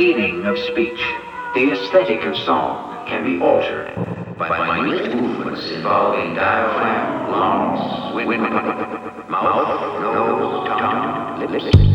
meaning of speech, the aesthetic of song, can be altered by minute movements involving diaphragm, lungs, windpipe, mouth, nose, tongue, lips,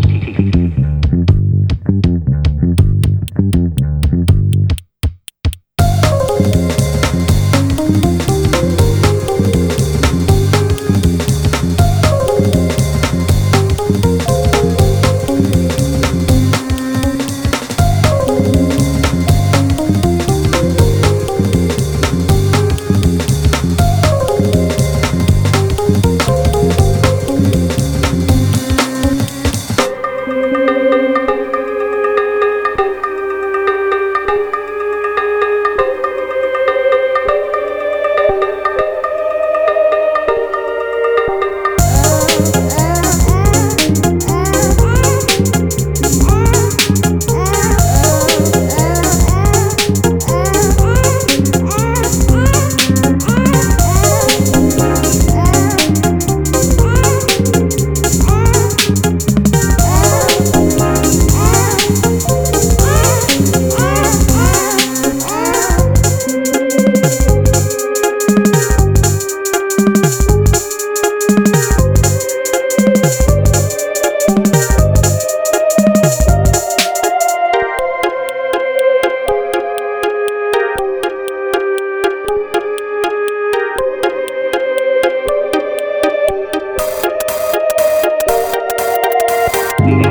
Thank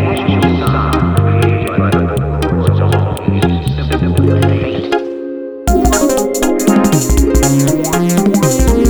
you.